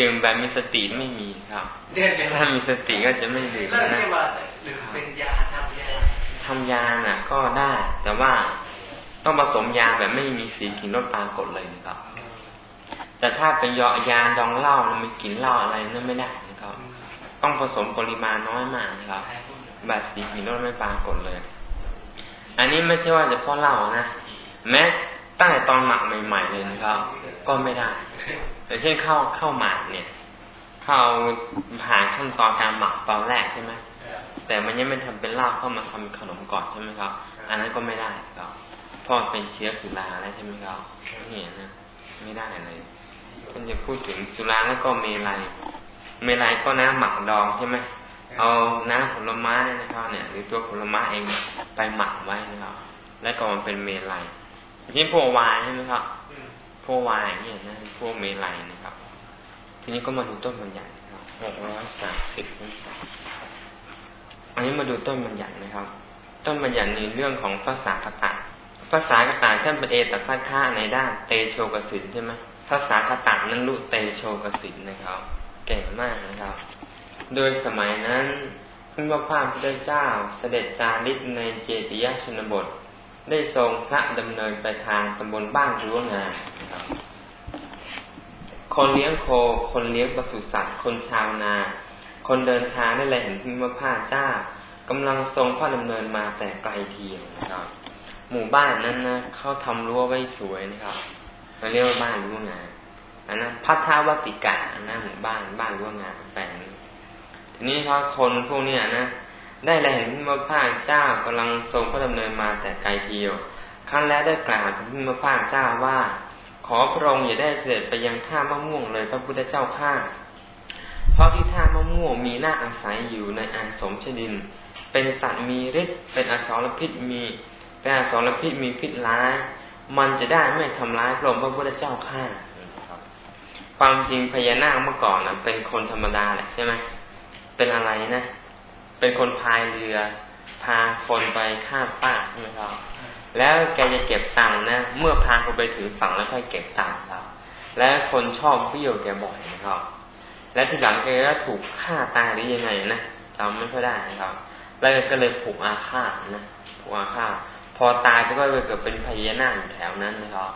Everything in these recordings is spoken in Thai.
ดื่มแบบมีสติไม่มีครับ ถ้ามีสติก็จะไม่ดื่มนะเป็นยาทำยาทำยาน่ะ ก็ได้ แต่ว่าต้องผสมยาแบบไม่มีสีกลิ่นรสปรากฏเลยนะครับ แต่ถ้าเป็นยายาดองเหล้ามันมีกลิ่นเหล้าอะไรนั่นไม่ได้นะครับ ต้องผสมปริมาณน้อยมากนะครับแบบสีกลิ่นรสไม่ปรากฏเลย อันนี้ไม่ใช่ว่าจะเพราะเหล้านะแม้ ตั้งแต่ตอนหมักใหม่ๆเลยนะครับ ก็ไม่ได้อย่างเช่นเข้าวข้าหมักเนี่ย เข้าผ่านขั้นตอนการหมักตอนแรกใช่ไหมแต่มันยังไม่ทำเป็นลาบเข้ามาทำขนมก่อนใช่ไหมครับ อันนั้นก็ไม่ได้ครับเพราะเป็นเชื้อสุราแล้วใช่ไหมครับนี่นะไม่ได้เลยมันจะพูดถึงสุราแล้วก็เมลัยเมลัยก็น้ำหมักดองใช่ไหมเอาน้ำผลไม้นะครับเนี่ย หรือตัวผลไม้เองไปหมักไว้นะครับ แล้วก็มันเป็นเมลัย เช่นพวกวายใช่ไหมครับพวกวายเนี่ยนะพวกเมลัยนะครับ ทีนี้ก็มาดูต้นบัญญัติครับหกร้อยสามสิบอันนี้มาดูต้นบัญญัตินะครับ ต้นบัญญัติในเรื่องของภาษากตะภาษากตะท่านเป็นเอตัสัค่าในด้านเตโชกสินใช่ไหมภาษากตะนั้นรู้เตโชกสินนะครับ เก่งมากนะครับ โดยสมัยนั้นพระพาพุทธเจ้าเสด็จจาริกในเจติยชนบท ได้ทรงพระดำเนินไปทางตำบลบ้านรั้วงานคนเลี้ยงโค คนเลี้ยงปศุสัตว์ คนชาวนา คนเดินทางได้เลยเห็นพิมพาเจ้ากำลังทรงพระดำเนินมาแต่ไกลเทียงนะครับ หมู่บ้านนั้นนะเขาทำรั้วไว้สวยนะครับเราเรียกว่าบ้านรั้วงานอันนั้นพัทธาวติกะอันนั้นหมู่บ้านบ้านรั้วงานแปลงทีนี้ถ้าคนพวกเนี้ยนะ ได้เลยเห็นพิมพาเจ้ากำลังทรงพระดำเนินมาแต่ไกลเทียว ครั้งแล้วได้กล่าวถึงพิมพาเจ้าว่า ขอพระองค์อย่าได้เสด็จไปยังท่ามะม่วงเลยพระพุทธเจ้าข้าเพราะที่ท่ามะม่วงมีหน้าอาศัยอยู่ในอาสมชดิน เป็นสัตว์มีฤทธิ์เป็นอสรพิษมีเป็นอสรพิษมีพิษร้าย มันจะได้ไม่ทำร้ายพระองค์พระพุทธเจ้าข้าความจริงพญานาคเมื่อก่อนนะเป็นคนธรรมดาแหละใช่ไหมเป็นอะไรนะ เป็นคนพายเรือ พาคนไปข้ามป้าใช่ไหมครับ แล้วแกจะเก็บตังค์นะ เมื่อพาคนไปถึงฝั่งแล้วค่อยเก็บตังค์ครับ และคนชอบพิโยแกบ่อยนะครับ และทีหลังแกก็ถูกฆ่าตายหรือยังไงนะจำไม่ค่อยได้นะครับ แล้วก็เลยผูกอาฆาตนะผูกอาฆาตพอตายก็ไปเกิดเป็นพญานาคอยู่แถวนั้นนะครับ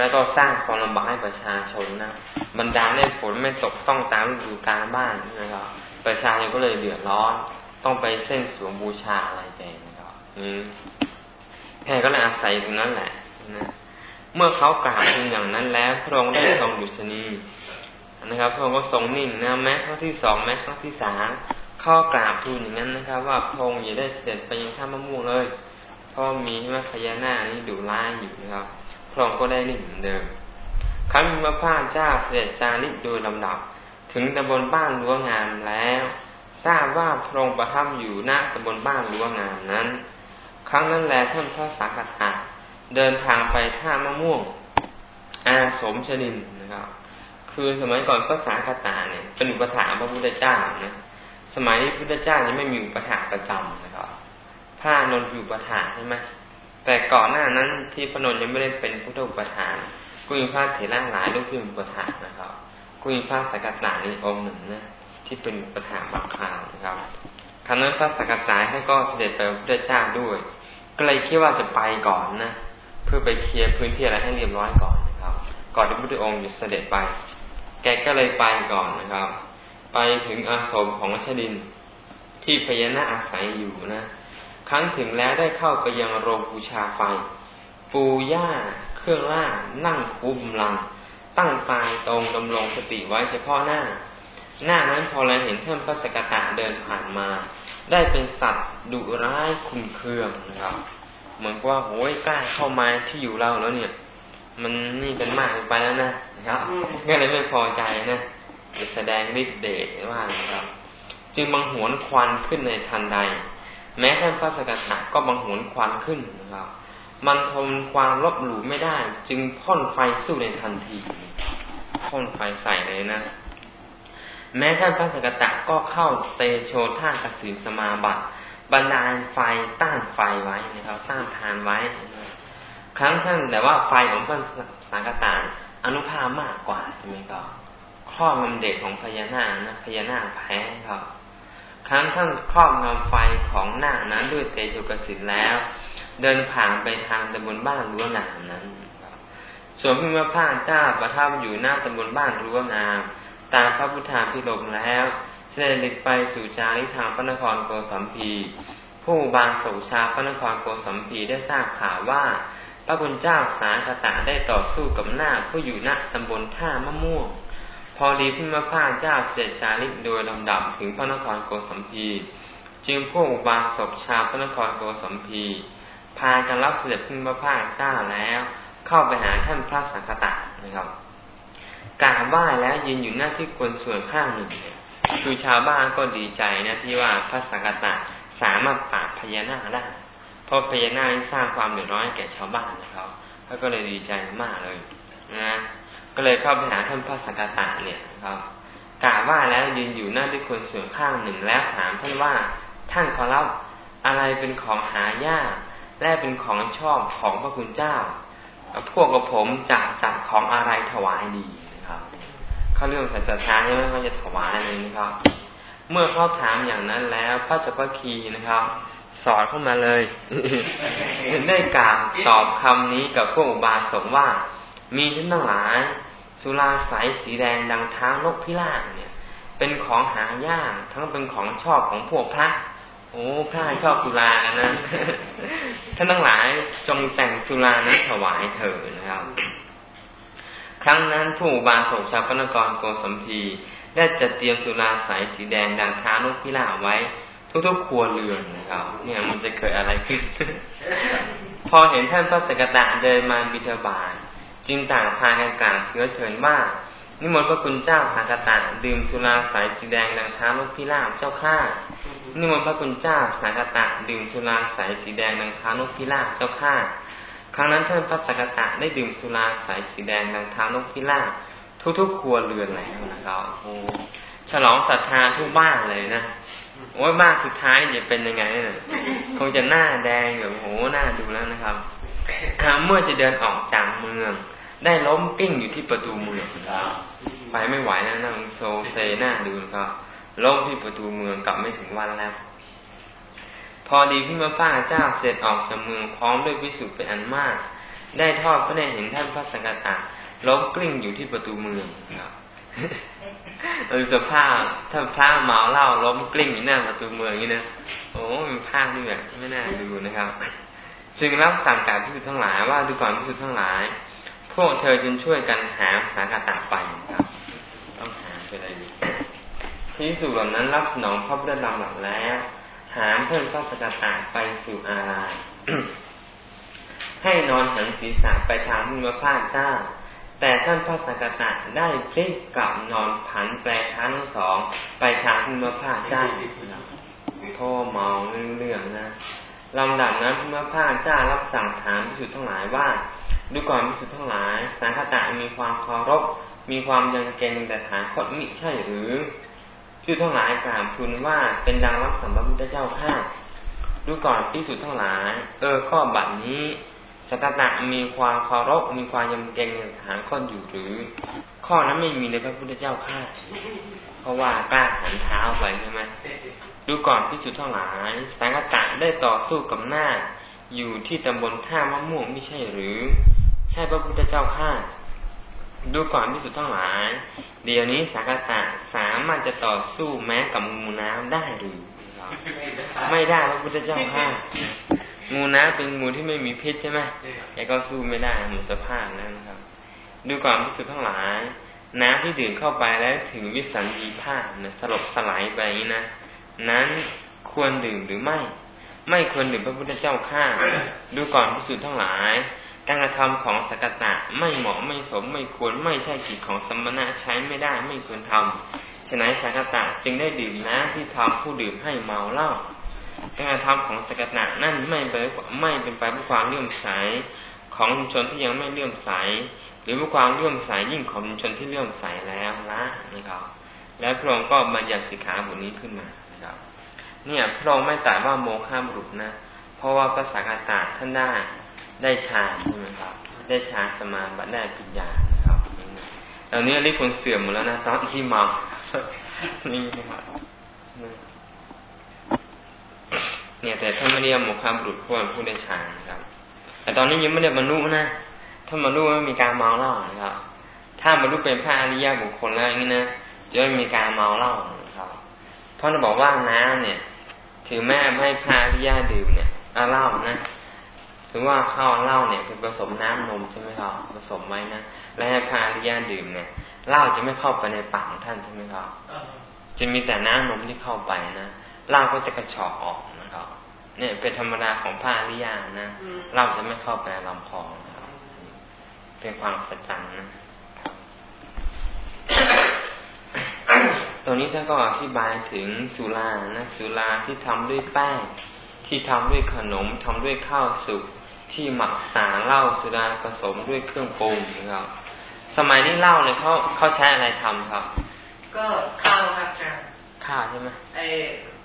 แล้วก็สร้างความลำบากให้ประชาชนนะ บรรดาได้ฝนไม่ตกต้องตามฤดูกาลบ้านนะครับ ประชาชนก็เลยเดือดร้อน ต้องไปเส้นสวงบูชาอะไรแกนะครับอืมแพก็เลยอาศัยตรงนั้นแหละนะเมื่อเขากราบถึงอย่างนั้นแล้ว พระองค์ได้ทรงดุษณีนะครับ พระองค์ก็ทรงนิ่งนะแม้ครั้งที่สองแม้ครั้งที่สามข้อกราบทูลอย่างนั้นนะครับ ว่าพระองค์อย่าได้เสด็จไปยังท่ามะม่วงเลยเพราะมีใช่ไหมพญานาคนี้ดุร้ายอยู่นะครับ พระองค์ก็ได้นิ่งเหมือนเดิมครั้งมีพระพาเจ้าเสด็จจาริกโดยลำดับ ถึงตำบลบ้านรั้วงานแล้ว ทราบว่าพระองค์ประทับอยู่ณตำบลบ้านรั้วงานนั้น ครั้งนั้นแลท่านพระสังฆทาเดินทางไปท่ามะม่วง อาสมชนินนะครับ คือสมัยก่อนภาษาคาตาเนี่ยเป็นอุปถาพระพุทธเจ้านะสมัยนี้พุทธเจ้ายังไม่มีอุปถาประจำนะครับพระนนท์อยู่อุปถาใช่ไหมแต่ก่อนหน้านั้นที่พระนนท์ยังไม่ได้เป็นพุทธอุปถาก็มีพระเถระหลายรูปที่อุปถานะครับก็มีพระสักตานี่องค์หนึ่งนะ ที่เป็นอุปถาบางคราวนะครับครั้นั้นพระสักตาท่านก็เสด็จไปพระเจ้าด้วย ก็เลยคิดว่าจะไปก่อนนะเพื่อไปเคลียร์พื้นที่อะไรให้เรียบร้อยก่อนนะครับ ก่อนที่พระพุทธองค์จะเสด็จไป แกก็เลยไปก่อนนะครับ ไปถึงอาสมของชดินที่พญานาคอาศัยอยู่นะครั้งถึงแล้วได้เข้าไปยังโรงบูชาไฟ ปูย่าเครื่องล่านั่งคุมลัง ตั้งตายตรงดำรงสติไว้เฉพาะหน้า หน้านั้นพอเราเห็นท่านพระสกตะเดินผ่านมา ได้เป็นสัตว์ดุร้ายคุมเครื่องนะครับ เหมือนว่าโอ้ยกล้าเข้ามาที่อยู่เราแล้วเนี่ย มันนี่กันมากไปแล้วนะครับก็เลยไม่พอใจนะจะแสดงฤทธิ์เดชว่านะครับ จึงบังหวนควันขึ้นในทันใด แม้ท่านพระสกทาก็บังหวนควันขึ้นนะครับ มันทนความลบหลู่ไม่ได้ จึงพ่นไฟสู้ในทันทีพ่นไฟใส่เลยนะ แม้ท่านพระสกตะก็เข้าเตโชท่ากสินสมาบัติบรรดาไฟต้านไฟไว้นะครับต้านทานไว้ ครั้งท่านแต่ว่าไฟของท่านสังกตานอนุภาพมากกว่าใช่ไหมก็ครอบงำเด็กของพญานาคนะพญานาคแพ้ครับ ครั้งท่านครอบงำไฟของหน้านั้นด้วยเตโชกสิทธิ์แล้ว เดินผ่านไปทางตำบลบ้านรั้วงามนั้นส่วนพิมพาเจ้าประทับอยู่หน้าตำบลบ้านรั้วงาม ตามพระพุทธาพิรมแล้วเสด็จไปสู่จาริทางพระนครโกสัมพี ผู้บางโสชาพระนครโกสัมพีได้ทราบข่าวว่า พระคุณเจ้าสากตะได้ต่อสู้กับหน้าผู้อยู่ณตำบลท่ามะม่วง พอดีพิมพาเจ้าเสด็จจาริกโดยลำดับถึงพระนครโกสัมพีจึงพวกบางศพชาวพระนครโกสัมพีพากันรับเสด็จพิมพาเจ้าแล้ว เข้าไปหาท่านพระสังฆตะนะครับ กราบไหว้แล้วยืนอยู่หน้าที่ควรส่วนข้างหนึ่งคือชาวบ้านก็ดีใจนะที่ว่าพระสังฆตะสามารถปราบพญานาคได้เพราะพญานาคสร้างความเดือดร้อนแก่ชาวบ้านนะครับเขาก็เลยดีใจมากเลยนะก็เลยเข้าไปหาท่านพระสังฆตะเนี่ยครับกราบไหว้แล้วยืนอยู่หน้าที่ควรส่วนข้างหนึ่งแล้วถามท่านว่าท่านขอรับอะไรเป็นของหายากและเป็นของชอบของพระคุณเจ้า พวกกับผมจะจัดของอะไรถวายดี เขาเรื่องสัจธาใช่ไหมเขาจะถวายอะไรนะครับ เมื่อเขาถามอย่างนั้นแล้วพระจักรคีนะครับ สอนเข้ามาเลยได้กล่าวตอบคำนี้กับพวกอุบาสกว่า มีท่านทั้งหลาย สุราสายสีแดงดังท้างนกพิราบเนี่ย เป็นของหายากทั้งเป็นของชอบของพวกพระโอ้พระชอบสุรากันนะท่านทั้งหลายจงแต่งสุรานั้นถวายเถิดนะครับ ครั้งนั้นผู้บาสกชาวพนกรโกสัมพีได้จัดเตรียมสุราสายสีแดงดังท้านุพิลาไว้ ทุกๆครัวเรือนนะครับ เนี่ยมันจะเกิดอะไรขึ้น พอเห็นท่านพระสกตะเดินมาบิณฑบาตจึงต่างพากันกล่าวเชื้อเชิญว่านิมนต์พระคุณเจ้าสากตะดื่มสุราสายสีแดงดังท้านุพิลาเจ้าข้านิมนต์พระคุณเจ้าสากตะดื่มสุราสายสีแดงดังท้านุพิราบเจ้าข้า ครั้งนั้นท่านพระสกตะได้ดื่มสุราสายสีแดงดังท้านุพิราบทุกๆครัวเรือนแล้วนะครับโอ้ฉลองศรัทธาทุกบ้านเลยนะโอ้ยบ้านสุดท้ายจะเป็นยังไงเนี่ยคงจะหน้าแดงแบบโหหน้าดูแล้วนะครับเมื่อจะเดินออกจากเมือง ได้ล้มกิ้งอยู่ที่ประตูเมืองไปไม่ไหวแล้วนั่งโซเซหน้าดูครับล้มที่ประตูเมืองกลับไม่ถึงวันแล้ว พอดีพี่มาป้าเจ้าเสร็จออกจากเมืองพร้อมด้วยวิสุทธิ์เป็นอันมาก ได้ทอดพระเนตรเห็นท่านพระสังกัตะล้มกลิ้งอยู่ที่ประตูเมืองครับเออสภาพถ้าพระเมาเหล้าล้มกลิ้งอยู่หน้าประตูเมืองนี่นะโอ้เป็นภาพที่แบบไม่น่าดูนะครับ จึงรับสั่งการพิสุทธ์ทั้งหลายว่าดูก่อนพิสุทธ์ทั้งหลาย พวกเธอจึงช่วยกันหาสากาตะไปครับต้องหาไปเลยพิสุเหล่านั้นรับสนองพระพุทธธรรมหลักแล้ว หามเพื่อนพระสกตาไปสู่อารามให้นอนหันศีรษะไปทางพิมพาเจ้า แต่ท่านพระสกตะได้พลิกกลับนอนผันแปลทั้งสอง ไปทางพิมพาเจ้าโทษมองเรื่องนะลำดับนั้นพิมพาเจ้ารับสั่งถามพิสุทธ์ทั้งหลายว่า ดูก่อนพิสุทธ์ทั้งหลาย สังคตะมีความเคารพ มีความยังเกงแต่ฐานคตมิใช่หรือ พิสุทั้งหลายกราบทูลว่าเป็นดังรับสัมพุทธเจ้าข้าดูก่อนพิสุทั้งหลาย เออข้อบัตรนี้สกตะมีความเคารพมีความยำเกรงหางข้ออยู่หรือ ข้อนั้นไม่มีในพระพุทธเจ้าข้าเพราะว่ากล้าหันเท้าไปใช่ไหมดูก่อนพิสุทั้งหลายสังกตะได้ต่อสู้กับหน้า อยู่ที่ตำบลท่ามะม่วงไม่ใช่หรือ ใช่พระพุทธเจ้าข้า ดูก่อนพิสุทธ์ทั้งหลาย เดี๋ยวนี้สากตะสามารถจะต่อสู้แม้กับงูน้ำได้หรือไม่ได้พระพุทธเจ้าข้างูน้ำเป็นงูที่ไม่มีพิษใช่ไหมแต่ก็สู้ไม่ได้หมดสภาพแล้วนะครับ ดูก่อนพิสุทธ์ทั้งหลาย น้ำที่ดื่มเข้าไปแล้วถึงวิสันดีภาพนะสลบสลายไปนะนั้นควรดื่มหรือไม่ ไม่ควรดื่มพระพุทธเจ้าข้าดูก่อนพิสุทธ์ทั้งหลาย การกระทำของสกตะไม่เหมาะไม่สมไม่ควรไม่ใช่กิจของสมณะใช้ไม่ได้ไม่ควรทำฉะนั้นสกตะจึงได้ดื่มน้ำที่ทำผู้ดื่มให้เมาเหล้าการกระทำของสกตะนั่นไม่เป็นไม่เป็นไปเพื่อความเลื่อมใสของชุมชนที่ยังไม่เลื่อมใส หรือเพื่อความเลื่อมใสยิ่งของชุมชนที่เลื่อมใสแล้วละนะครับ แล้วพระองค์ก็บัญญัติสิกขาบทนี้ขึ้นมานะครับ เนี่ยพระองค์ไม่ตรัสว่าโมฆะบุรุษนะ เพราะว่าพระสักตะท่านได้ ได้ฌานใช่ไหมครับ ได้ฌานสมาบัติได้ปัญญานะครับตอนนี้เรียกคนเสื่อมหมดแล้วนะตอนที่เมานี่ครับเนี่ย แต่ถ้าไม่เรียกโมฆะบุรุษพวกผู้ได้ฌานนะครับ แต่ตอนนี้ยังไม่ได้บรรลุนะถ้าบรรลุไม่มีการเมาเหล้านะครับ ถ้าบรรลุเป็นพระอริยบุคคลแล้วอย่างนี้นะจะไม่มีการเมาเหล้านะครับเพราะเราบอกว่าน้ำเนี่ย ถือแม่ให้พระอริยดื่มเนี่ยเอาเหล้านะ ถือว่าข้าวเหล้าเนี่ยคือผสมน้ำนมใช่ไหมครับผสมไว้นะและให้พระอริยดื่มเนี่ยเหล้าจะไม่เข้าไปในปากของท่านใช่ไหมครับจะมีแต่น้ำนมที่เข้าไปนะเหล้าก็จะกระชอกออกนะครับ เนี่ยเป็นธรรมดาของพระอริยานะเหล้าจะไม่เข้าไปลำคอนะครับเป็นความสัจจันนะตรงนี้ท่านก็อธิบายถึงสุรานะสุราที่ทำด้วยแป้งที่ทำด้วยขนมทำด้วยข้าวสุก ที่หมักสารเหล้าสุราผสมด้วยเครื่องปรุงนะครับ สมัยนี้เหล้าเนี่ยเขาเขาใช้อะไรทำครับ ก็ข้าวครับอาจารย์ข้าวใช่ไหมไอ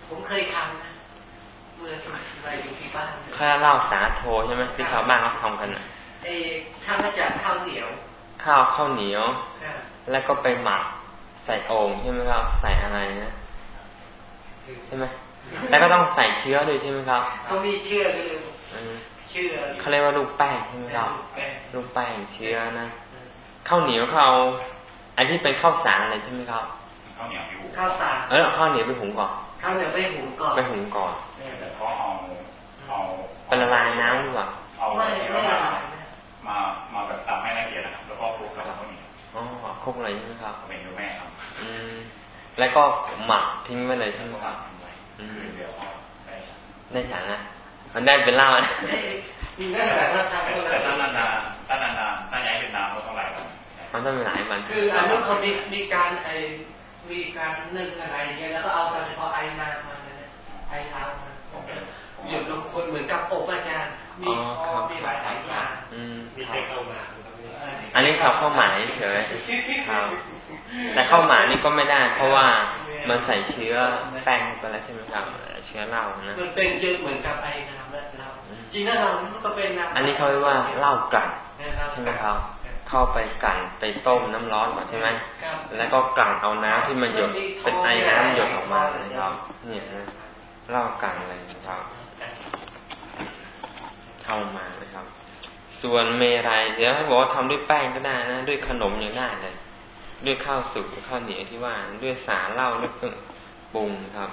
ผมเคยทำนะเมื่อสมัยอยู่ที่บ้านข้าวเหล้าสาโทใช่ไหมที่ชาวบ้านเขาทำกันอะไอทำมาจากข้าวเหนียว ข้าวข้าวเหนียวแล้วก็ไปหมักใส่โอ่งใช่ไหมครับ ใส่อะไรนะใช่ไหมแล้วก็ต้องใส่เชื้อด้วยใช่ไหมครับเขามีเชื้อด้วย เชื้อเขาเรียกว่าลูกแป้งใช่ไหมครับลูกแป้งเชื้อนะข้าวเหนียวเขาอันที่เป็นข้าวสารอะไรใช่ไหมครับข้าวเหนียวไปหุงข้าวสารเออข้าวเหนียวไปหุงก่อนข้าวเหนียวไปหุงก่อนไปหุงก่อนแต่เขาเอาเอาเป็นละลายน้ำหรือเปล่าเอาไม่ไม่ละลายมามาแบบตำให้ละเอียดนะครับแล้วก็คลุกกับข้าวเหนียวอ๋อคลุกอะไรใช่ไหมครับเมนูแม่ครับอืมแล้วก็หมักทิ้งไว้เลยใช่ไหมครับอืมเดี๋ยวได้ฉันนะ มันได้เป็นเหล้าแต่ถ้านานๆถ้านานๆถ้าย้ายเป็นน้ำก็เท่าไหร่มันต้องมีหลายมัน คืออันนู้นเขามีมีการไอมีการนึ่งอะไรเงี้ยแล้วก็เอาเฉพาะไอน้ำมาไอน้ำมาหยุดลงคนเหมือนกับอบอาจารย์มีคอมีหลายหลายอย่างมีเทคเข้ามาอันนี้เขาเข้าหมายเฉยครับแต่เข้าหมายนี่ก็ไม่ได้ เพราะว่า มันใส่เชื้อแป้งไปแล้วใช่ไหมครับ เชื้อเหล้านะมันเป็นเยอะเหมือนกับไอน้ำและเหล้าจริงๆเราก็เป็นน้ำอันนี้เขาเรียกว่าเหล้ากลั่นใช่ไหมครับ เข้าไปกั่นไปต้มน้ำร้อนก่อนใช่ไหมแล้วก็กั่นเอาน้ำที่มันหยดเป็นไอน้ำหยดออกมาเลยครับ เนี่ยนะเล่ากั่นเลยนะครับเข้ามานะครับ ส่วนเมรัยเดี๋ยวบอกว่าทำด้วยแป้งก็ได้นะ ด้วยขนมยังได้เลย ด้วยข้าวสุกข้าวเหนียวที่ว่าด้วยสาเหล้าด้วยเครื่องปรุงครับ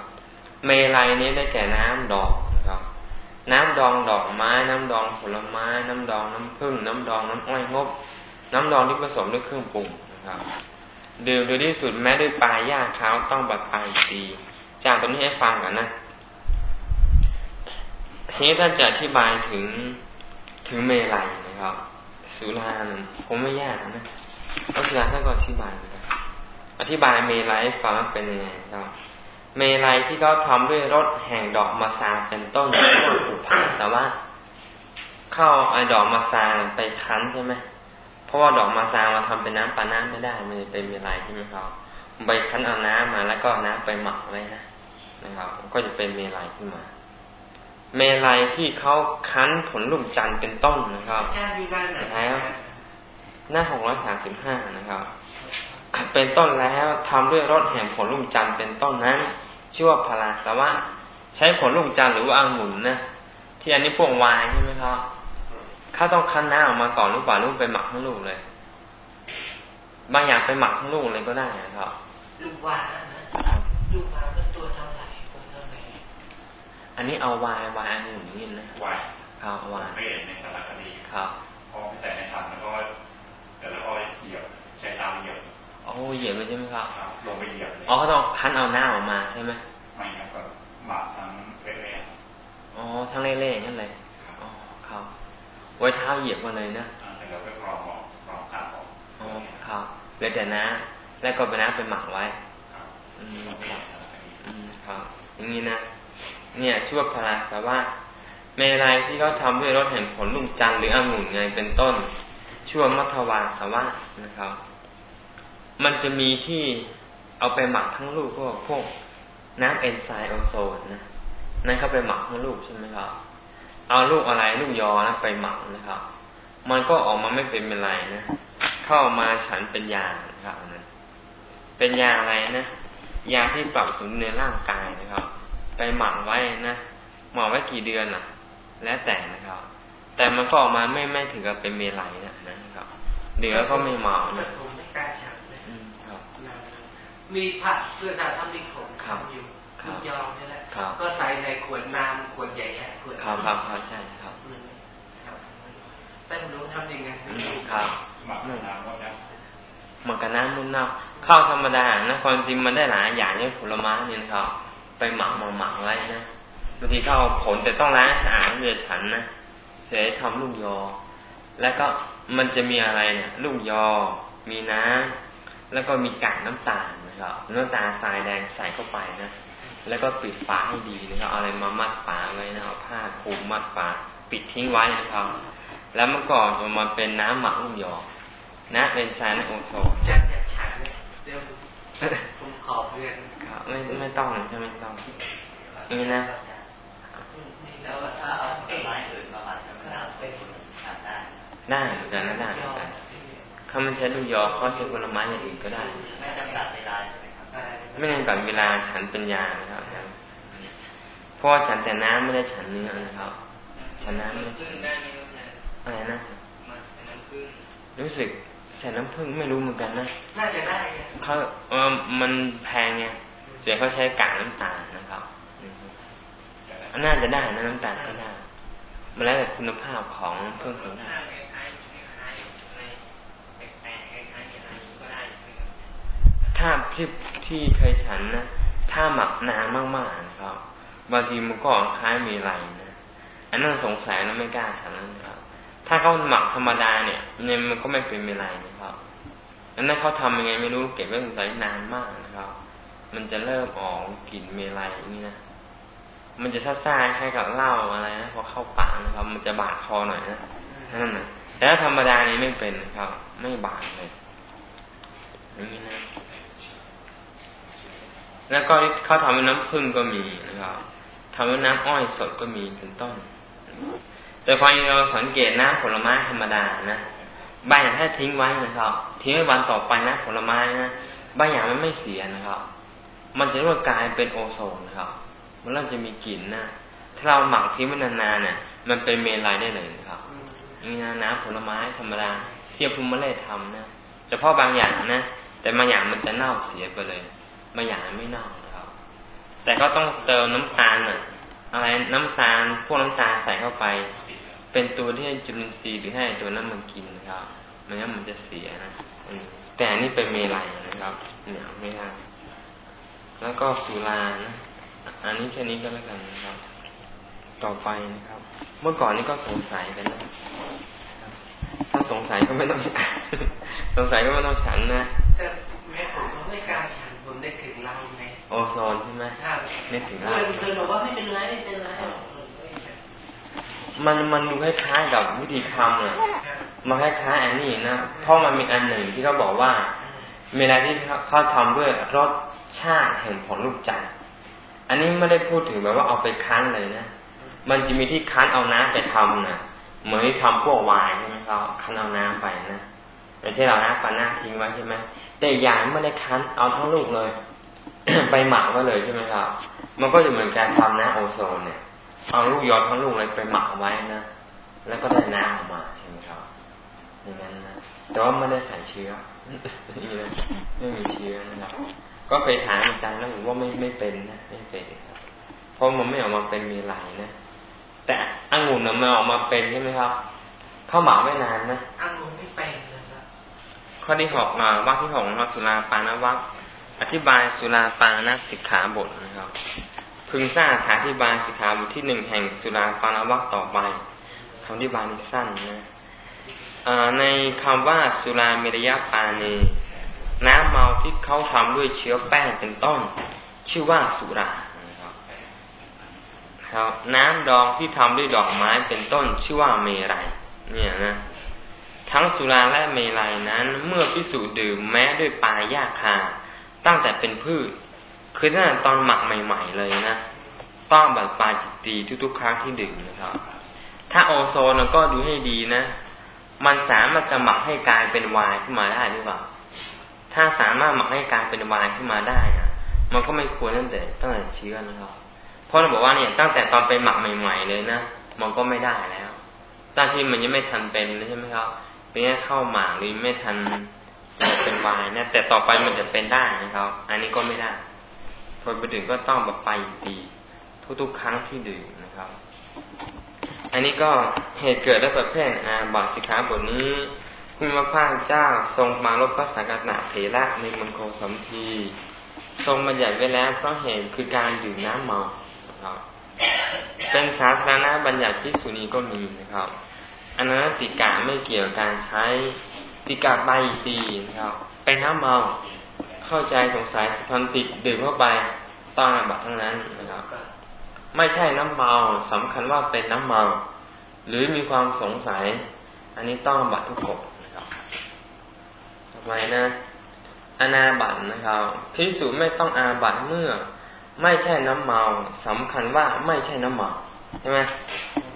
เมรัยนี้ได้แก่น้ำดอกครับ น้ำดองดอกไม้ น้ำดองผลไม้ น้ำดองน้ำผึ้งน้ำดองน้ำอ้อยงบ น้ำดองที่ผสมด้วยเครื่องปรุงนะครับดื่มโดยที่สุดแม้ด้วยปลายหญ้าเท้าต้องบัดปลายตีจากตรงนี้ให้ฟังกันนะทีนี้ท่านจะอธิบายถึงถึงเมลัยนะครับ สุรานผมไม่ยากนะ ก็คือท่านก็อธิบายอธิบายเมลัยฟังเป็นยังไงครับเมลัยที่เขาทาด้วยรถแห่งดอกมาซาเป็นต้นก็ผูกพันแต่ว่า เข้าไอ้ดอกมาซาไปคั้นใช่ไหมเพราะว่าดอกมาซามาทำเป็นน้ำปาน้ำไม่ได้มันจะเป็นเมลัยใช่ไหมครับใบคั้นเอาน้ำมาแล้วก็น้ำไปหมักไว้นะนะครับก็จะเป็นเมลัยขึ้นมา เมลัยที่เขาคั้นผลลูกจันทร์เป็นต้นนะครับแล้วห น้าหกร้อยสามสิบห้านะครับ เป็นต้นแล้วทำด้วยรสแห่งผลลูกจันทร์เป็นต้นนั้น ชื่อว่าพลาสวะใช้ผลลูกจันทร์หรือว่าองุ่นนะที่อันนี้พวกวายใช่ไหมครับข้าต้องคั้นน้ำออกมาก่อนหรือเปล่าลูกไปหมักทั้งลูกเลย บางอย่างไปหมักทั้งลูกเลยก็ได้ครับลูกวานนะลูกวานเป็นตัวเท่าไหร่ตัวเท่าไหร่อันนี้เอาวายวายอันหนึ่งนี่นะวายครับวายไม่เห็นในสารคดีครับพอแต่ในถังแล้วก็แต่แล้วก็เหยียบใช้ตามเหยียบโอ้เหยียบเลยใช่ไหมครับลงไปเหยียบอ๋อเขาต้องคั้นเอาหน้าออกมาใช่ไหมไม่ครับก็หมักทั้งเละๆอ๋อทั้งเละๆนั่นเลยอ๋อครับ ไว้เท้าเหยียบมาเลยนะแล้วก็กรองกรองขาออกอ๋อครับเหลือแต่น้ำแล้วก็ไปน้ำไปหมักไว้อืมครับอืมครับ อย่างนี้นะเนี่ยชื่อว่าพราสวะเมลัยที่เขาทำด้วยรสแห่งผลลุงจันหรือองุ่นไงเป็นต้นชื่อว่ามัทวาสวะนะครับ มันจะมีที่เอาไปหมักทั้งลูกพวกพวกน้ำเอนไซม์โอโซนนะนั่นเขาไปหมักทั้งลูกใช่ไหมครับ เอาลูกอะไรลูกยอนะไปหมักนะครับ มันก็ออกมาไม่เป็นเป็นไรนะเข้ามาฉันเป็นยาคนะครับนั้นเป็นยาอะไรนะยาที่ปรับสมดุลในร่างกายนะครับ ไปหมักไว้นะหมักไว้กี่เดือนอะ แล้วแต่นะครับ แต่มันก็ออกมาไม่ไม่ถึงกับเป็นเมลัยนะนะครับเดือก็ไม่เมานะผมไม่กล้าฉันเลยครับ มีผักเพื่อจะทำมีผมทำอยู่ลูกยองนี่แหละก็ใส่ในขวดน้ำขวดใหญ่ๆขวดครับครับใช่ครับแต่ไม่รู้ทำยังไงครับหมักน้ำว่าหมักกับน้ำมุ่นเน่าข้าวธรรมดานะความจริงมันได้หลายอย่างเนี่ยผลไม้เนี่ยครับไปหมักมาหมักไว้นะบางทีเขาเอาผลแต่ต้องล้างสะอาดเดือฉันนะเสียทำลูกยอ แล้วก็มันจะมีอะไรเนี่ย ลูกยอ มีน้ำแล้วก็มีกากน้ำตาล นะครับน้ำตาทรายแดงใส่เข้าไปนะแล้วก็ปิดฝาให้ดีนะครับเอาอะไรมามัดฝาไว้นะเอาผ้าคลุมมัดฝาปิดทิ้งไว้นะครับ แล้วมันก็ออกมาเป็นน้ำหมักลูกยอกนะเป็นสารโอโซนจะจะฉันเดี๋ยวผมขอเพื่อนครับไม่ไม่ต้องใช่ไม่ต้องนี่นะแล้วถ้าเอาต้นไม้อื่นมาหมักจะเป็นได้ได้เหมือนกันนะได้ เขาไม่ใช้ลูกยอเขาใช้ผลไม้อย่างอื่นก็ได้ ไม่จำกัดเวลาใช่ไหมครับไม่จำกัดเวลาฉันเป็นยานะครับเพราะฉันแต่น้ำไม่ได้ฉันเนื้อนะครับ ฉันน้ำไม่อะไรนะรู้สึกฉันน้ำผึ้งไม่รู้เหมือนกันนะน่าจะได้เขาเออมันแพงไงเสียเขาใช้กากน้ำตาลนะครับน่าจะได้นะน้ำตาลก็ได้มาแล้วแต่คุณภาพของเพิ่มของได้ ถ้าที่ที่เคยฉันนะ ถ้าหมักนานมากๆนะครับ บางทีมันก็คล้ายมีไรนะอันนั้นสงสัยนะไม่กล้าฉันนะครับ ถ้าเขาหมักธรรมดาเนี่ยเนี่ยมันก็ไม่เป็นมีไรนะครับอันนั้นเขาทำยังไงไม่รู้เก็บไว้สงสัยนานมากนะครับ มันจะเริ่มออกกลิ่นเมลัยนี่นะมันจะซ่าๆคล้ายกับเหล้าอะไรนะพอเข้าปากนะครับ มันจะบาดคอหน่อยนะนั่นนะแต่ถ้าธรรมดานี้ไม่เป็นครับ ไม่บาดเลยอย่างนี้นะ แล้วก็เขาทำเป็นน้ำผึ้งก็มีนะครับทำเป็นน้ำอ้อยสดก็มีเป็นต้น แต่พอเราสังเกตน้ำผลไม้ธรรมดานะใบอย่างถ้าทิ้งไว้นะครับทิ้งไว้วันต่อไปนะผลไม้นะใบอย่างมันไม่เสียนะครับ มันจะร่วงกลายเป็นโอโซนนะครับ มันเริ่มจะมีกลิ่นนะถ้าเราหมักทิ้งไว้นานๆเนี่ย มันเป็นเมลัยได้เลยนะครับนี่นะน้ำผลไม้ธรรมดาเทียบพุมเมล็ดทำนะเฉพาะบางอย่างนะแต่บางอย่างมันจะเน่าเสียไปเลย บางอย่างไม่น่าครับ แต่ก็ต้องเติมน้ำตาลอะ อะไรน้ำตาลพวกน้ำตาลใส่เข้าไป เป็นตัวที่จุลินทรีย์หรือให้ตัวนั้นมันกินนะครับมันงั้นมันจะเสียนะแต่นี่เป็นเมลัยนะครับเนี่ยไม่ได้แล้วก็สุรานะอันนี้แค่นี้ก็แล้วกันนะครับ ต่อไปนะครับ เมื่อก่อนนี้ก็สงสัยกันนะถ้าสงสัยก็ไม่ต้องสงสัยก็ไม่ต้องฉันนะแต่แม้ผมก็ไม่กล้าฉั ผมได้ถึงเราไงโอโซนใช่ไหมไม่ถึงเราเพื่อนบอกว่าไม่เป็นไรไม่เป็นไรมันมันดูคล้ายๆกับวิธีทำอะมันคล้ายๆอันนี้นะเพราะมันมีอันหนึ่งที่เขาบอกว่าเวลาที่เขาทำด้วยรสชาติแห่งผลลูกจันทร์อันนี้ไม่ได้พูดถึงแบบว่าเอาไปคั้นเลยนะมันจะมีที่คั้นเอาน้ำไปทำนะเหมือนที่ทำพวกวายใช่ไหมครับคั้นเอาน้ำไปนะ ไม่ใช่เราน้ำปาน้าทิ้งไว้ใช่ไหมแต่ยางไม่ได้คั้นเอาทั้งลูกเลย ไปหมักไว้เลยใช่ไหมครับ มันก็จะเหมือนการทำน้ำโอโซนเนี่ยเอาลูกยอทั้งลูกเลยไปหมักไว้นะแล้วก็ได้น้ำออกมาใช่ไหมครับอย่างนั้นนะแต่ว่าไม่ได้ใส่เชื้อนี่ไม่มีเชื้อนะครับ ก็เคยถามอาจารย์แล้วผมว่าไม่ไม่เป็นนะไม่เป็นครับเพราะมันไม่ออกมาเป็นมีลายนะแต่องุ่นมันออกมาเป็นใช่ไหมครับ เข้าหมาไม่นานนะองุ่นไม่เป็นเล ข้อที่หกวักที่หกเราสุราปานวักอธิบายสุราปานสิกขาบทนะครับ พึงทราบอธิบายสิกขาบทที่หนึ่งแห่งสุราปานวักต่อไปคำอธิบายนี้สั้นนะในคำว่าสุราเมรยาปานีน้ำเมาที่เขาทำด้วยเชื้อแป้งเป็นต้น ชื่อว่าสุราครับ น้ำดองที่ทำด้วยดอกไม้เป็นต้น ชื่อว่าเมรัยเนี่ยนะ ทั้งสุราและเมลัยนั้น เมื่อพิสูจน์ดื่มแม้ด้วยปลายยาคา ตั้งแต่เป็นพืช คือตั้งแต่ตอนหมักใหม่ ๆ เลยนะต้องบัดปลาจิตตีทุกๆ ครั้งที่ดื่มนะครับ ถ้าโอโซนก็ดูให้ดีนะ มันสามารถจะหมักให้กลายเป็นวายขึ้นมาได้หรือเปล่า ถ้าสามารถหมักให้กลายเป็นวายขึ้นมาได้นะมันก็ไม่ควรตั้งแต่ตั้งแต่เชื้อนะครับ เพราะเราบอกว่าเนี่ยตั้งแต่ตอนไปหมักใหม่ ๆ เลยนะมันก็ไม่ได้แล้วตอนที่มันยังไม่ทันเป็นใช่ไหมครับ เป็นแค่เข้าหมากหรือไม่ทันเป็นวายนะแต่ต่อไปมันจะเป็นได้นะครับ อันนี้ก็ไม่ได้พอไปดื่มก็ต้องแบบไปตีทุกๆครั้งที่ดื่มนะครับ อันนี้ก็เหตุเกิดและประเภทอาบาสิขาบทนี้คุณพระพาเจ้าทรงมาลบพระสังกันาเถระในมณฑลสัมพีทรงบัญญัติไว้แล้วเพราะเหตุคือการดื่มน้ำเมาครับเป็นสาธารณบัญญัติที่สุนีก็มีนะครับ อันนั้นติกาไม่เกี่ยวกับการใช้ติกาใบตีนะครับเป็นน้ำเมาเข้าใจสงสัยทันติดดื่มเข้าไปต้องอาบัตทั้งนั้นนะครับ ไม่ใช่น้ำเมาสำคัญว่าเป็นน้ำเมา หรือมีความสงสัย อันนี้ต้องอาบัตทุกกฎนะครับต่อไปนะอนาบัตนะครับพิสูจไม่ต้องอาบัตเมื่อ ไม่ใช่น้ำเมาสำคัญว่าไม่ใช่น้ำเมาใช่ไหม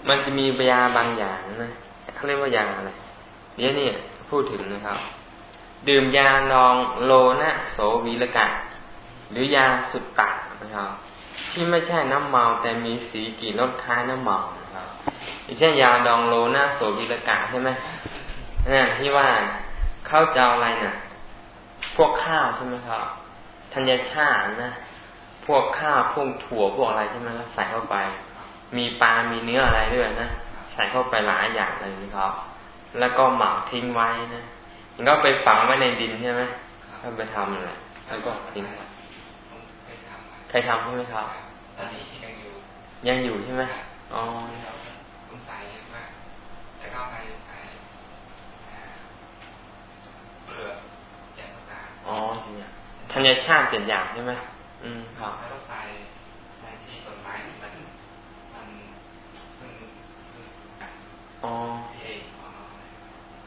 มันจะมียาบางอย่างนะ เขาเรียกว่ายาอะไรเดี๋ยวนี่พูดถึงนะครับ ดื่มยาลองโลนะโสวีละกะ หรือยาสุดตักนะครับที่ไม่ใช่น้ำเมาแต่มีสีกลิ่นรสคล้ายน้ำเมานะครับอย่างเช่นยาดองโลนะโสวีละกะใช่ไหมนั่นที่ว่าข้าวเจ้าอะไรนะ่ะ พวกข้าวใช่ไหมครับธัญชาตินะพวกข้าวพวกถั่วพวกอะไรใช่ไหมใส่เข้าไป มีปลา มีเนื้ออะไรด้วยนะ ส่เข้าไปหลายอย่างเลยนะครับ แล้วก็หมักทิ้งไว้นะมันก็ไปฝังไว้ในดินใช่ไหมก็ไปทำเลยแล้วก็ทิ้งใครทำใช่ไหมครับตอนนี้ยังอยู่ยังอยู่ใช่ไหมอ๋อสงสัยมากแล้ก็ไปใส่เปลือกแกงต่างอ๋อจริงๆธัญชาติเจ็ดอย่างใช่ไหมอืมครับแล้วก็ใส่ในที่ต้นไม้มัน อ๋อ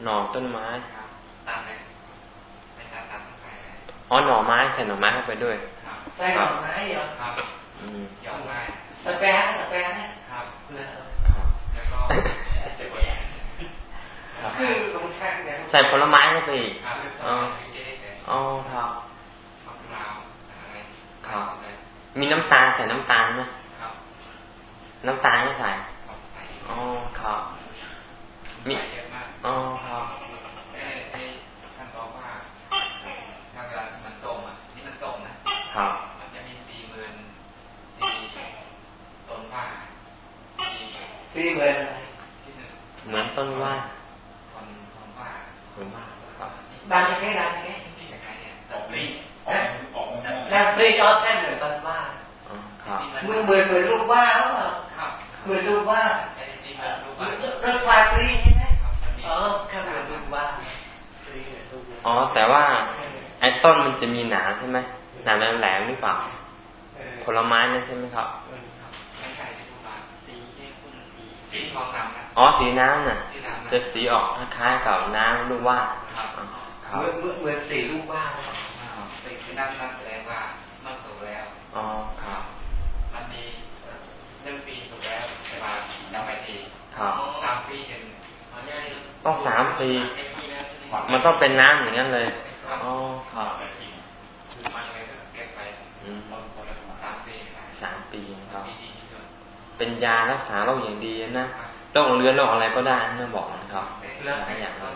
หน่อต้นไม้ตามเลยไปตามตามไปอ๋อหน่อไม้ใส่หน่อไม้เข้าไปด้วยใส่หน่อไม้เหรอครับอืมหน่อไม้ตะแกรงตะแกรงครับแล้วก็คือลงแท่งเนี่ยใส่ผลไม้เข้าไปอีกอ๋ออ๋อครับครับมีน้ำตาลใส่น้ำตาลไหมน้ำตาลไม่ใส่อ๋อครับ มีอ๋อครับไอ้ท่านบอกว่าถ้าเวลามันต้มอะนี่มันต้มนะครับมันจะมีสี่หมื่นสี่ต้นว่าสี่หมื่นเหมือนต้นว่าคนคนว่าคนว่าครับดังแค่ดังแค่ออกปรีออกออกดังปรีก็แค่เหมือนต้นว่าเหมือนเหมือนเหมือนลูกว่าหรือเปล่าเหมือนลูกว่า รถไฟฟรีใช่ไหม อ๋อข้ามดูว่าอ๋อ แต่ว่าไอ้ต้นมันจะมีหนาใช่ไหมหนาแหลมหรือเปล่าผลไม้นั่นใช่ไหมครับอ๋อสีน้ำน่ะจะสีออกคล้ายๆกับน้ำลูกว่าเหมือนเหมือนสีลูกว่าสีน้ำนั่นแสดงว่ามันสุกแล้วอ๋อครับมันมีเรื่องปีสุกแล้วแต่ว่ายังไม่ทีครับสามปีถึง ต้องสามปีมันต้องเป็นน้ำอย่างนั้นเลยอ๋อครับสามปีครับ เป็นยารักษาโรคอย่างดีนะโรคเรื้อนโรคอะไรก็ได้นะบอกนะครับหลายอย่างเลย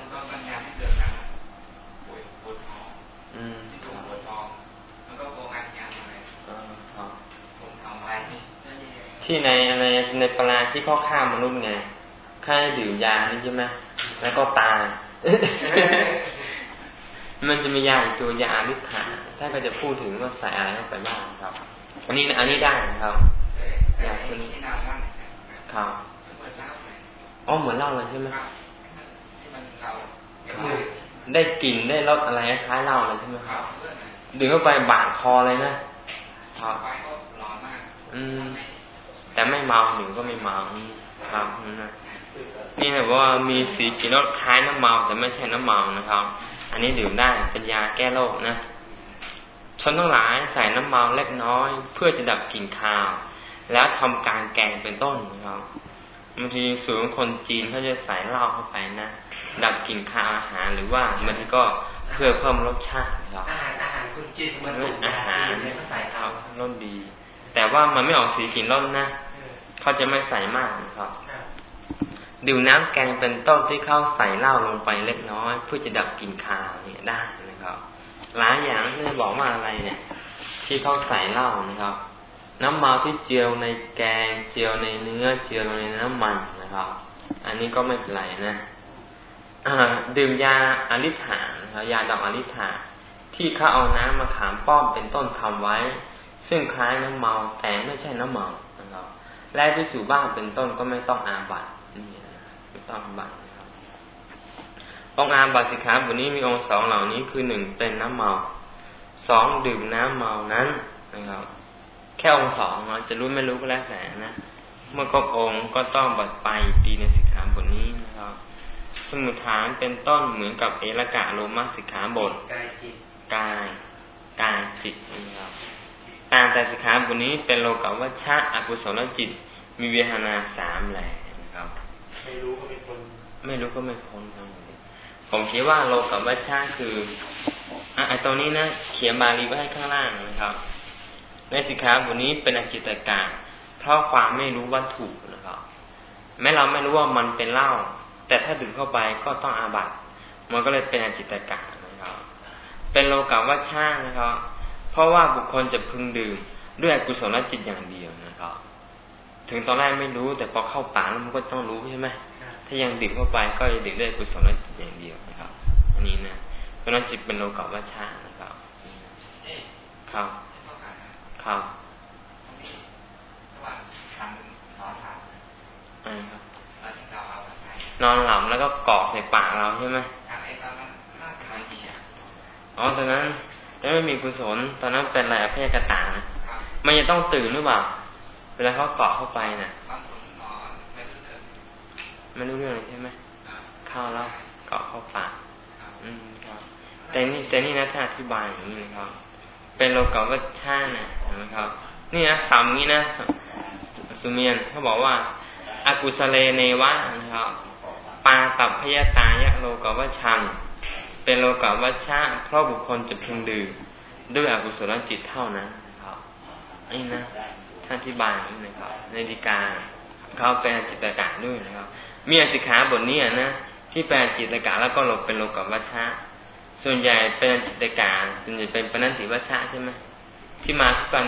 อืมที่ในอะไรในปลาที่ข้อข้ามมนุษย์ไงค่าดื่มยานี่ใช่ไหม แล้วก็ตายมันจะมียาอีกตัวยาลิขาถ้าก็จะพูดถึงว่าใส่อะไรเข้าไปบ้างครับ อันนี้อันนี้ได้ครับยาตัวนี้ครับอ๋อเหมือนเล่าเลยใช่ไหมได้กลิ่นได้รสอะไรคล้ายเล่าเลยใช่ไหมครับดื่มเข้าไปบาดคอเลยนะครับอืมแต่ไม่เมาหนึ่งก็ไม่เมาครับนะ นี่แบบว่ามีสีกลิ่นรสคล้ายน้ำเมาแต่ไม่ใช่น้ำเมานะครับ อันนี้ดื่มได้เป็นยาแก้โรคนะชนทั้งหลายใส่น้ำเมาเล็กน้อย เพื่อจะดับกลิ่นคาว แล้วทำการแกงเป็นต้นนะครับบางทีสูงคนจีนเขาจะใส่เหล้าเข้าไปนะดับกลิ่นคาวอาหารหรือว่าบางทีก็พื่อเพิ่มรสชาติครับอาหารอาหารคุณจีนมันอาหารใส่ครับรสดี แต่ว่ามันไม่ออกสีกลิ่นรสนะเขาจะไม่ใส่มากนะครับ ดื่มน้ำแกงเป็นต้นที่เขาใส่เหล้าลงไปเล็กน้อยเพื่อจะดับกลิ่นคาวเนี่ยได้นะครับหลายอย่างที่บอกว่าอะไรเนี่ย ที่เขาใส่เหล้านะครับ น้ำเมาที่เจียวในแกง เจียวในเนื้อ เจียวในน้ำมันนะครับ อันนี้ก็ไม่เป็นไรนะดื่มยาอริฐานนะครับยาดอกอริฐานที่เขาเอาน้ำมาขามป้อมเป็นต้นทำไว้ ซึ่งคล้ายน้ำเมาแต่ไม่ใช่น้ำเมานะครับและพิสูบ้านเป็นต้นก็ไม่ต้องอาบัต นี่ไม่ต้องบัตนะครับองอาบัตสิกขาบทนี้มีองค์สองเหล่านี้คือหนึ่งเป็นน้ำเมาสองดื่มน้ำเมานั้นนะครับ แค่องค์สองเราจะรู้ไม่รู้ก็แล้วแต่นะเมื่อครบองค์ก็ต้องบัดไปตีในสิกขาบทนี้นะครับ สมุทฐานเป็นต้นเหมือนกับเอรกะโลมาสิกขาบทกายจิตกายกายจิตนะครับต่างแต่สิกขาบทนี้เป็นโลกวัชชะอกุศลจิต มีเวหนาสามแหล่นะ ไม่รู้ก็ไม่พ้นไม่รู้ก็ไม่พ้นครับผมคิดว่าโลกับวัชชะคืออะตรงนี้นะเขียนบาลีไว้ให้ข้างล่างนะครับ ในสิกขาบทนี้เป็นอจิตกาเพราะความไม่รู้วัตถุนะครับ แม้เราไม่รู้ว่ามันเป็นเหล้าแต่ถ้าดื่มเข้าไปก็ต้องอาบัตมันก็เลยเป็นอจิตกะนะครับ เป็นโลกาวัชชานะครับ เพราะว่าบุคคลจะพึงดื่มด้วยกุศลจิตอย่างเดียวนะครับ ถึงตอนแรกไม่รู้แต่พอเข้าปากแล้วมันก็ต้องรู้ใช่ไหมถ้ายังดื่มเข้าไปก็จะดื่มด้วยกุศลจิตอย่างเดียวนะครับ อันนี้นะเพราะนั้นจิตเป็นโลกาวัชชานะครับครับครับอ่าครับนอนหลับแล้วก็เกาะใส่ปากเราใช่ไหมอ๋อตอนนั้นจะไม่มีกุศล ตอนนั้นเป็นอะไรอภัยกตามันจะต้องตื่นหรือเปล่า เวลาเขาเกาะเข้าไปน่ะไม่รู้เรื่องใช่ไหมเข้าแล้วเกาะเข้าปากอืมครับแต่นี่แต่นี่นะถ้าอธิบายอย่างนี้นะครับ เป็นโลกาวัชชาเนี่ยนะครับ นี่นะสามนี้นะสุเมียนเขาบอกว่าอากุสเลเนวะนะครับปาตับพยตายะโลกวัชัง เป็นโลกวัชชะเพราะบุคคลจะพึงดื่มด้วยอกุศลจิตเท่านั้นนะครับนี่นะ ท่านอธิบายนะครับในดีกาเขาเป็นจิตกะด้วยนะครับ มีอสิขาบทนี้นะที่แปลจิตกะแล้วก็หลบเป็นโลกวัชชะ ส่วนใหญ่เป็นจิตกะส่วนใหญ่เป็นปนันติวัชชะใช่ไหมที่มาคู่กัน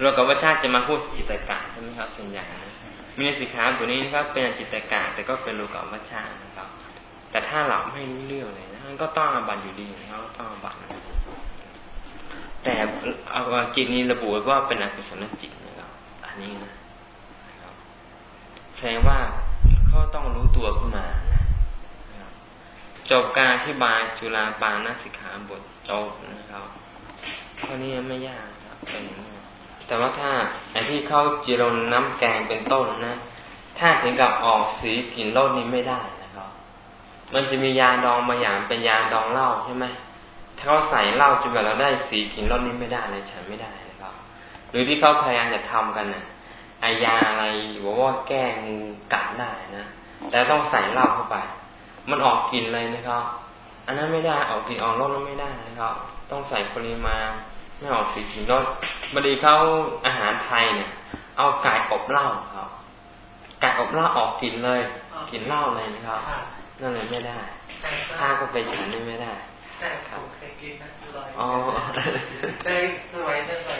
โลกวัชชะจะมาพูดจิตกะใช่ไหมครับ ส่วนใหญ่นะมีในสิขาบทนี้นะครับเป็นจิตกะแต่ก็เป็นโลกวัชชานะครับ แต่ถ้าเราไม่รู้เรื่องเลยนะมันก็ต้องอบัตอยู่ดีนะครับต้องอบัต แต่เอาจิตนี้ระบุว่าเป็นอกุศลจิตนะครับ อันนี้นะครับแสดงว่าเขาต้องรู้ตัวขึ้นมานะจบการอธิบายจุลาปานาสิกขาบทจบนะครับข้อนี้ไม่ยากครับเป็นแต่ว่าถ้าไอ้ที่เข้าจีรนน้ำแกงเป็นต้นนะ ถ้าถึงกับออกสีกลิ่นเหล้านี้ไม่ได้นะครับ มันจะมียาดองบางอย่างเป็นยาดองเหล้าใช่ไหม ถ้าเขาใส่เหล้าจนแบบเราได้สีกลิ่นเหล้านี้ไม่ได้เลยฉันไม่ได้นะครับ หรือที่เขาพยายามจะทำกันนะ่ะไอยาอะไรบอกว่าแก้งูกัดได้นะแต่ต้องใส่เหล้าเข้าไป มันออกกลิ่นเลยนะครับ อันนั้นไม่ได้ออกกลิ่นออกรสนั้นไม่ได้นะครับ ต้องใส่ปริมาณไม่ออกสีกินรสบดีเขาอาหารไทยเนี่ย เอาไก่อบเหล้าครับไก่อบเหล้าออกกลิ่นเลยกลิ่นเหล้าเลยนะครับนั่นเลยไม่ได้ถ้าก็ไปฉันนี่ไม่ได้ ครับเคยกินนะอ๋อได้สมัยนั้นใส่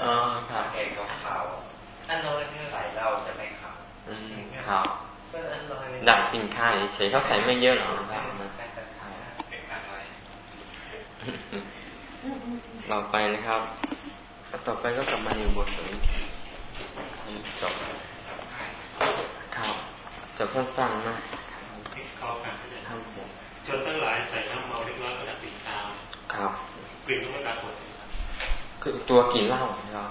อ๋อครับแกงขาวอันน้อยใส่เหล้าจะไม่ขาวอืมครับดับกลิ่นข้าวเฉยเขาใส่ไม่เยอะหรอกครับต่อไปนะครับ ต่อไปก็กลับมาในบทสนทนาจบครับจบสั้นๆนะเขาการครับผมชนตั้งหลายใส่น้ำเมาเล็กน้อยกระดับสีตามครับกลิ่นก็ไม่ปรากฏคือ ตัวกินเหล้าครับ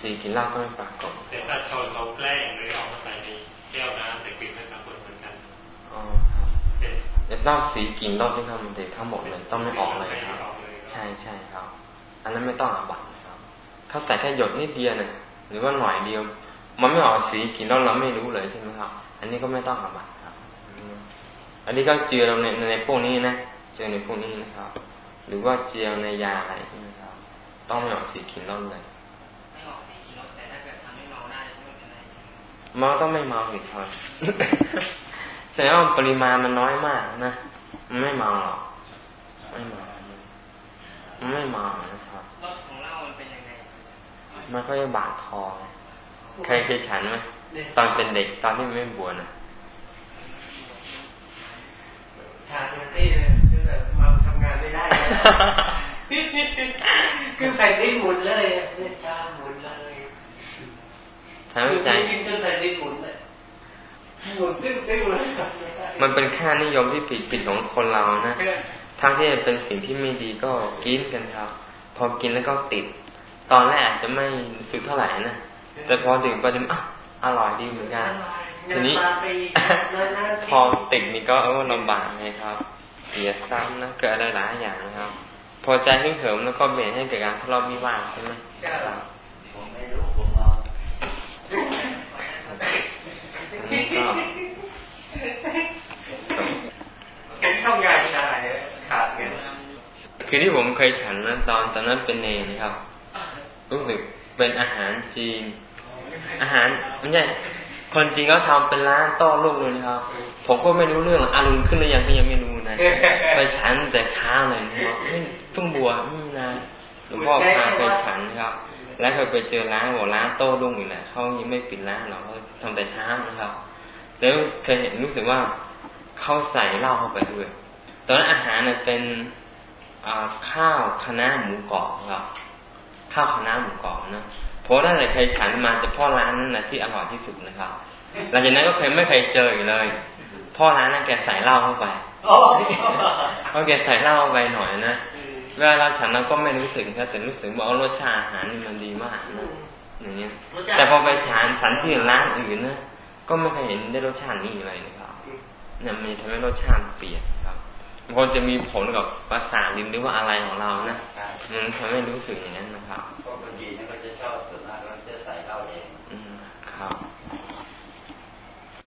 สีกินเหล้าก็ไม่ปรากฏแต่ถ้าชนเขาแกล้งหรือเอามาใส่ในแก้วน้ำแต่กลิ่นไม่ปรากฏเหมือนกันอ๋อครับแต่เหล้าสีกินเหล้าที่ทำเด็กทั้งหมดเลยต้องไม่ออกเลยครับ ใช่ใช่ครับ อันนั้นไม่ต้องอาบัตครับเขาใส่แค่หยดนิดเดียวเนี่ยหรือว่าหน่อยเดียว มันไม่ออกสีกินแล้วเราไม่รู้เลยใช่ไหมครับ อันนี้ก็ไม่ต้องอาบัตครับอันนี้ก็เจือเราในในพวกนี้นะเจอในพวกนี้นะครับ หรือว่าเจียวในยาอะไรนะครับ ต้องไม่ออกสีขินรสเลยไม่ออกสีขินรสแต่ถ้าเกิดทำให้เมาได้ไม่เป็นไรเมาต้องไม่เมาสิครับแสดงว่าปริมาณมันน้อยมากนะมันไม่เมาหรอกไม่เมามันไม่เมานะครับรสของเหล้ามันเป็นยังไงมันก็จะบาดคอใครเคยฉันไหมตอนเป็นเด็กตอนที่ไม่บวชนะชาตัวที่คือแบบมาทำงานไม่ได้ คือใส่ดิ้นหมุนเลยเนี่ยชาหมุนเลยทำใจกินจนใส่ดิ้นหมุนเลยหมุนตึ้งตึ้งเลยมันเป็นค่านิยมที่ผิดผิดของคนเรานะทั้งที่เป็นสิ่งที่ไม่ดีก็กินกันครับ พอกินแล้วก็ติด ตอนแรกอาจจะไม่สึกเท่าไหร่นะ แต่พอดื่มไปดื่มอะอร่อยดีเหมือนกัน ทีนี้ พอติดนี่ก็เออลำบากเลยครับ เสียซ้ำนะ เกิดอะไรหลายอย่างนะครับ พอใจขึ้นเหิมแล้วก็เบี่ยนให้เกิดการทะเลาะวิวาทใช่ไหมผมไม่รู้ผมเอาอันนี้ก็ทำงานอะไรขาดเงินคือที่ผมเคยฉันนะตอนตอนนั้นเป็นเนนะครับ รู้สึกเป็นอาหารจีน อาหารไม่ใช่ คนจริงเขาทาเป็นร้านต้อลูกเลยนะครับ ผมก็ไม่รู้เรื่องอารุณขึ้นหรือยังก็ยังไม่รู้นะไปฉันแต่เช้าเลยนะครับเพิ่งบวชไม่นานหลวงพ่อพาไปฉันครับ แล้วเคยไปเจอร้านบอกร้านโต้รุ่งอีกแหละเขายังไม่ปิดร้านหรอกเขาทำแต่เช้านะครับ แล้วเคยเห็นรู้สึกว่าเขาใส่เหล้าเข้าไปด้วยตอนนั้นอาหารเนี่ยเป็นข้าวคณะหมูกรอบครับ ข้าวคณะหมูกรอบนะ เพราะนั่นแหละเคยฉันมาจะพ่อร้านนั้นนะที่อร่อยที่สุดนะครับหลังจากนั้นก็เคยไม่เคยเจออีกเลย พ่อร้านนั้นแกใส่เหล้าเข้าไปเพราะแกใส่เหล้าเข้าไปหน่อยนะเวลาเราฉันเราก็ไม่รู้สึกแต่รู้สึกว่ารสชาติอาหารนี่มันดีมากนะอย่างเงี้ยแต่พอไปฉันฉันที่ร้านอื่นนะก็ไม่เคยเห็นได้รสชาตินี้อะไรนะครับเนี่ยมันทำให้รสชาติเปลี่ยนครับบางคนจะมีผลกับประสาทลิ้นหรือว่าอะไรของเรานะมันทำให้รู้สึกอย่างนั้นนะครับ